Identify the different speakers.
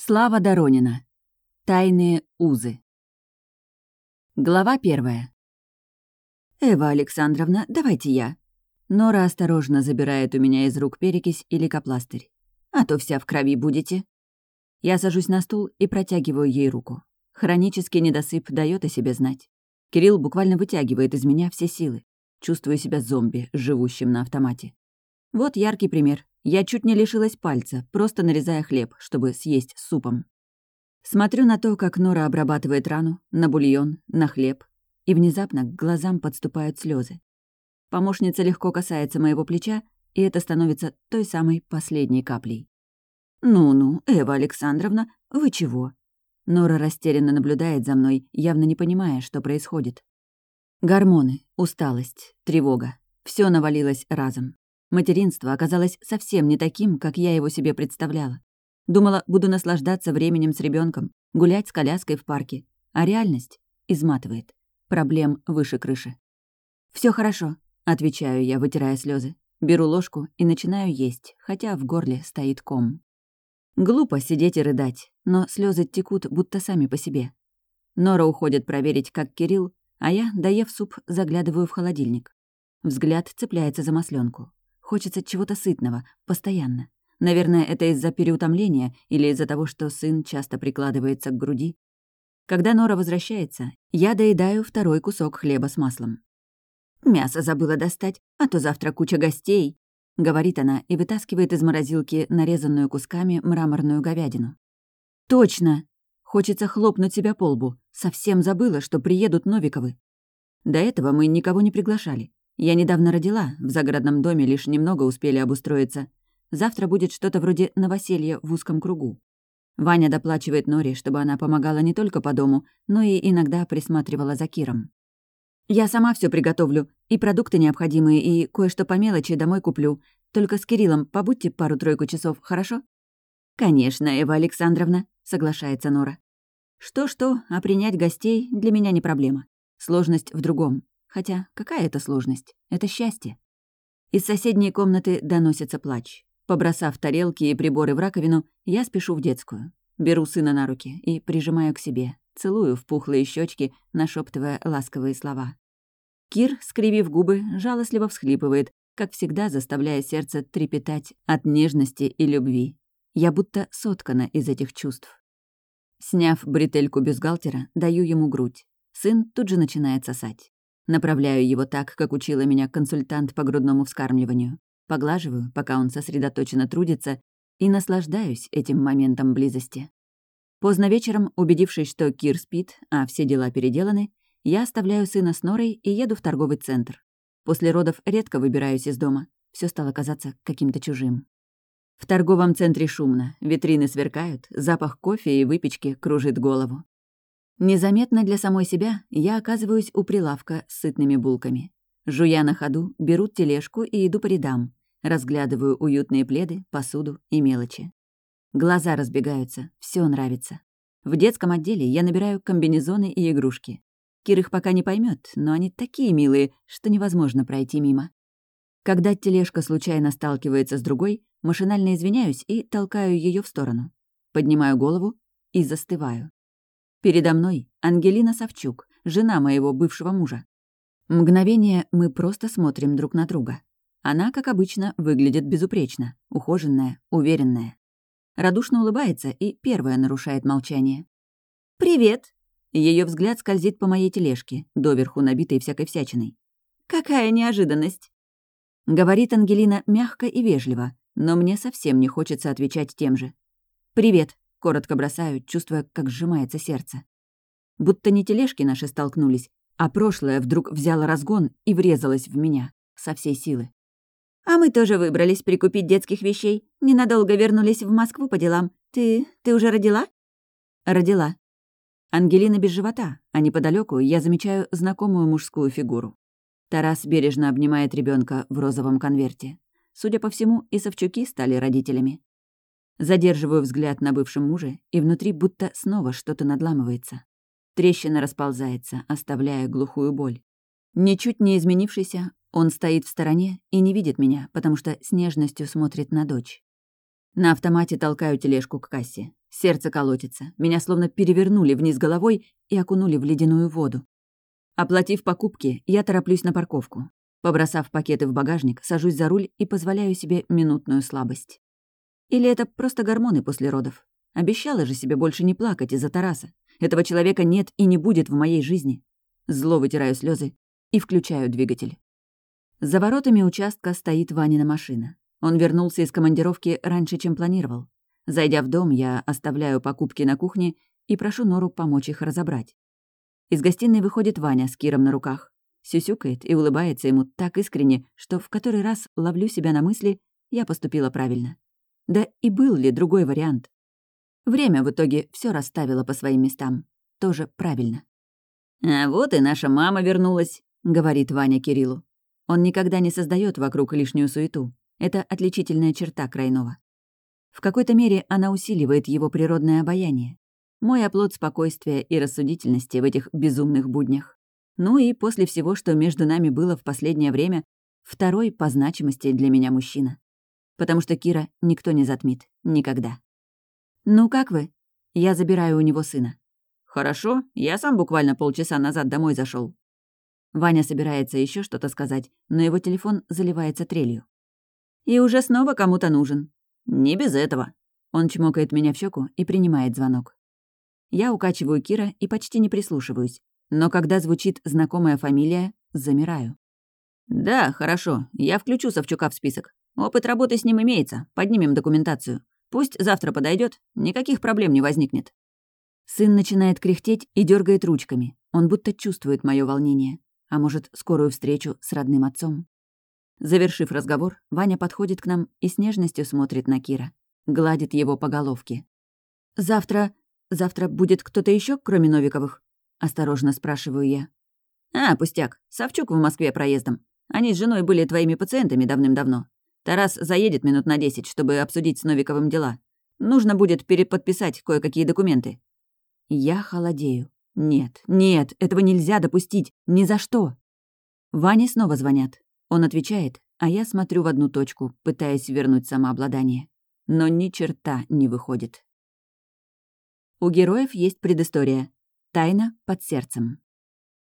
Speaker 1: Слава Доронина. Тайные узы. Глава первая. «Эва Александровна, давайте я». Нора осторожно забирает у меня из рук перекись и лейкопластырь. «А то вся в крови будете». Я сажусь на стул и протягиваю ей руку. Хронический недосып дает о себе знать. Кирилл буквально вытягивает из меня все силы. Чувствую себя зомби, живущим на автомате. Вот яркий пример. Я чуть не лишилась пальца, просто нарезая хлеб, чтобы съесть с супом. Смотрю на то, как Нора обрабатывает рану, на бульон, на хлеб, и внезапно к глазам подступают слезы. Помощница легко касается моего плеча, и это становится той самой последней каплей. «Ну-ну, Эва Александровна, вы чего?» Нора растерянно наблюдает за мной, явно не понимая, что происходит. Гормоны, усталость, тревога. Все навалилось разом. Материнство оказалось совсем не таким, как я его себе представляла. Думала, буду наслаждаться временем с ребенком, гулять с коляской в парке. А реальность изматывает. Проблем выше крыши. Все хорошо», — отвечаю я, вытирая слезы. Беру ложку и начинаю есть, хотя в горле стоит ком. Глупо сидеть и рыдать, но слезы текут будто сами по себе. Нора уходит проверить, как Кирилл, а я, доев суп, заглядываю в холодильник. Взгляд цепляется за масленку. Хочется чего-то сытного, постоянно. Наверное, это из-за переутомления или из-за того, что сын часто прикладывается к груди. Когда Нора возвращается, я доедаю второй кусок хлеба с маслом. «Мясо забыла достать, а то завтра куча гостей», — говорит она и вытаскивает из морозилки нарезанную кусками мраморную говядину. «Точно!» Хочется хлопнуть себя по лбу. Совсем забыла, что приедут Новиковы. До этого мы никого не приглашали. Я недавно родила, в загородном доме лишь немного успели обустроиться. Завтра будет что-то вроде новоселья в узком кругу. Ваня доплачивает Норе, чтобы она помогала не только по дому, но и иногда присматривала за Киром. «Я сама все приготовлю, и продукты необходимые, и кое-что по мелочи домой куплю. Только с Кириллом побудьте пару-тройку часов, хорошо?» «Конечно, Эва Александровна», — соглашается Нора. «Что-что, а принять гостей для меня не проблема. Сложность в другом. Хотя какая это сложность? Это счастье. Из соседней комнаты доносится плач. Побросав тарелки и приборы в раковину, я спешу в детскую. Беру сына на руки и прижимаю к себе, целую в пухлые щечки, нашептывая ласковые слова. Кир, скривив губы, жалостливо всхлипывает, как всегда заставляя сердце трепетать от нежности и любви. Я будто соткана из этих чувств. Сняв бретельку бюстгальтера, даю ему грудь. Сын тут же начинает сосать. Направляю его так, как учила меня консультант по грудному вскармливанию. Поглаживаю, пока он сосредоточенно трудится, и наслаждаюсь этим моментом близости. Поздно вечером, убедившись, что Кир спит, а все дела переделаны, я оставляю сына с Норой и еду в торговый центр. После родов редко выбираюсь из дома. Все стало казаться каким-то чужим. В торговом центре шумно, витрины сверкают, запах кофе и выпечки кружит голову. Незаметно для самой себя я оказываюсь у прилавка с сытными булками. Жуя на ходу, беру тележку и иду по рядам. Разглядываю уютные пледы, посуду и мелочи. Глаза разбегаются, все нравится. В детском отделе я набираю комбинезоны и игрушки. Кир их пока не поймет, но они такие милые, что невозможно пройти мимо. Когда тележка случайно сталкивается с другой, машинально извиняюсь и толкаю ее в сторону. Поднимаю голову и застываю. Передо мной Ангелина Савчук, жена моего бывшего мужа. Мгновение мы просто смотрим друг на друга. Она, как обычно, выглядит безупречно, ухоженная, уверенная. Радушно улыбается и первая нарушает молчание. «Привет!» Ее взгляд скользит по моей тележке, доверху набитой всякой всячиной. «Какая неожиданность!» Говорит Ангелина мягко и вежливо, но мне совсем не хочется отвечать тем же. «Привет!» Коротко бросаю, чувствуя, как сжимается сердце. Будто не тележки наши столкнулись, а прошлое вдруг взяло разгон и врезалось в меня со всей силы. «А мы тоже выбрались прикупить детских вещей. Ненадолго вернулись в Москву по делам. Ты... ты уже родила?» «Родила». Ангелина без живота, а неподалеку я замечаю знакомую мужскую фигуру. Тарас бережно обнимает ребенка в розовом конверте. Судя по всему, и Савчуки стали родителями. Задерживаю взгляд на бывшем муже, и внутри будто снова что-то надламывается. Трещина расползается, оставляя глухую боль. Ничуть не изменившийся, он стоит в стороне и не видит меня, потому что с нежностью смотрит на дочь. На автомате толкаю тележку к кассе. Сердце колотится, меня словно перевернули вниз головой и окунули в ледяную воду. Оплатив покупки, я тороплюсь на парковку. Побросав пакеты в багажник, сажусь за руль и позволяю себе минутную слабость. Или это просто гормоны после родов? Обещала же себе больше не плакать из-за Тараса. Этого человека нет и не будет в моей жизни. Зло вытираю слезы и включаю двигатель. За воротами участка стоит Ванина машина. Он вернулся из командировки раньше, чем планировал. Зайдя в дом, я оставляю покупки на кухне и прошу Нору помочь их разобрать. Из гостиной выходит Ваня с Киром на руках сюсюкает и улыбается ему так искренне, что в который раз ловлю себя на мысли, я поступила правильно. Да и был ли другой вариант? Время в итоге все расставило по своим местам. Тоже правильно. «А вот и наша мама вернулась», — говорит Ваня Кириллу. Он никогда не создает вокруг лишнюю суету. Это отличительная черта Крайнова. В какой-то мере она усиливает его природное обаяние. Мой оплот спокойствия и рассудительности в этих безумных буднях. Ну и после всего, что между нами было в последнее время, второй по значимости для меня мужчина. Потому что Кира никто не затмит. Никогда. «Ну как вы?» Я забираю у него сына. «Хорошо, я сам буквально полчаса назад домой зашел. Ваня собирается еще что-то сказать, но его телефон заливается трелью. «И уже снова кому-то нужен». «Не без этого». Он чмокает меня в щеку и принимает звонок. Я укачиваю Кира и почти не прислушиваюсь. Но когда звучит знакомая фамилия, замираю. «Да, хорошо. Я включу Савчука в список. Опыт работы с ним имеется. Поднимем документацию. Пусть завтра подойдет, никаких проблем не возникнет». Сын начинает кряхтеть и дергает ручками. Он будто чувствует мое волнение. А может, скорую встречу с родным отцом. Завершив разговор, Ваня подходит к нам и с нежностью смотрит на Кира. Гладит его по головке. «Завтра... завтра будет кто-то еще, кроме Новиковых?» — осторожно спрашиваю я. «А, пустяк. Савчук в Москве проездом. Они с женой были твоими пациентами давным-давно. Тарас заедет минут на десять, чтобы обсудить с Новиковым дела. Нужно будет переподписать кое-какие документы». Я холодею. Нет, нет, этого нельзя допустить. Ни за что. Ване снова звонят. Он отвечает, а я смотрю в одну точку, пытаясь вернуть самообладание. Но ни черта не выходит. У героев есть предыстория. Тайна под сердцем.